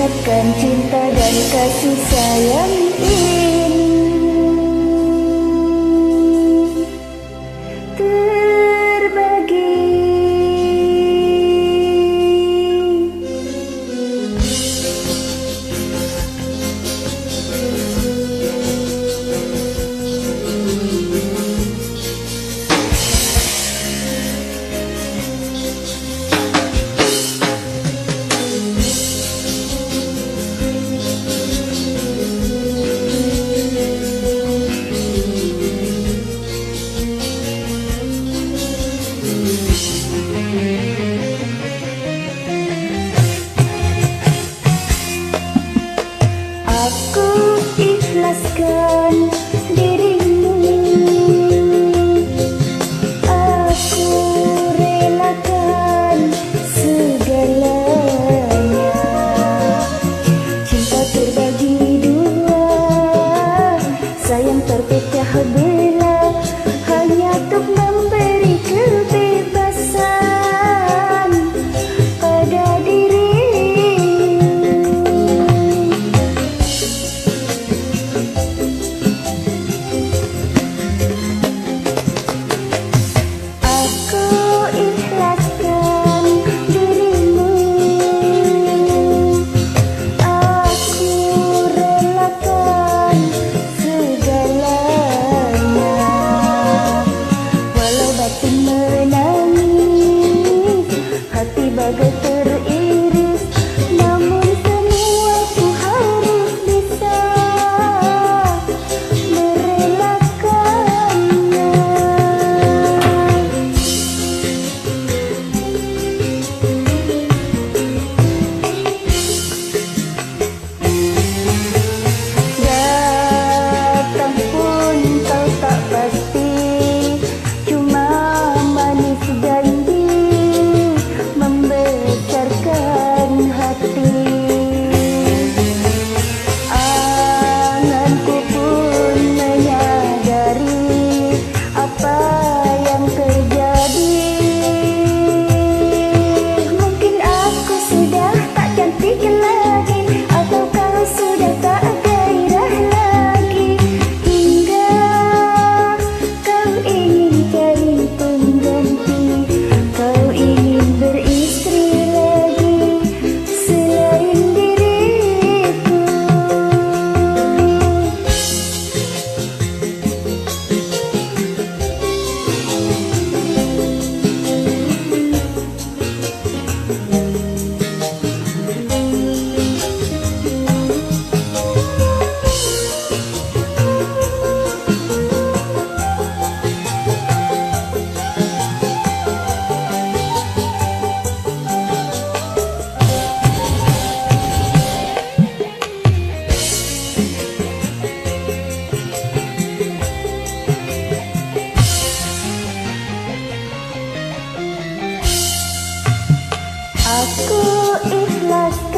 ingatkan cinta dan kasih sayang ini. que Aku ikhlas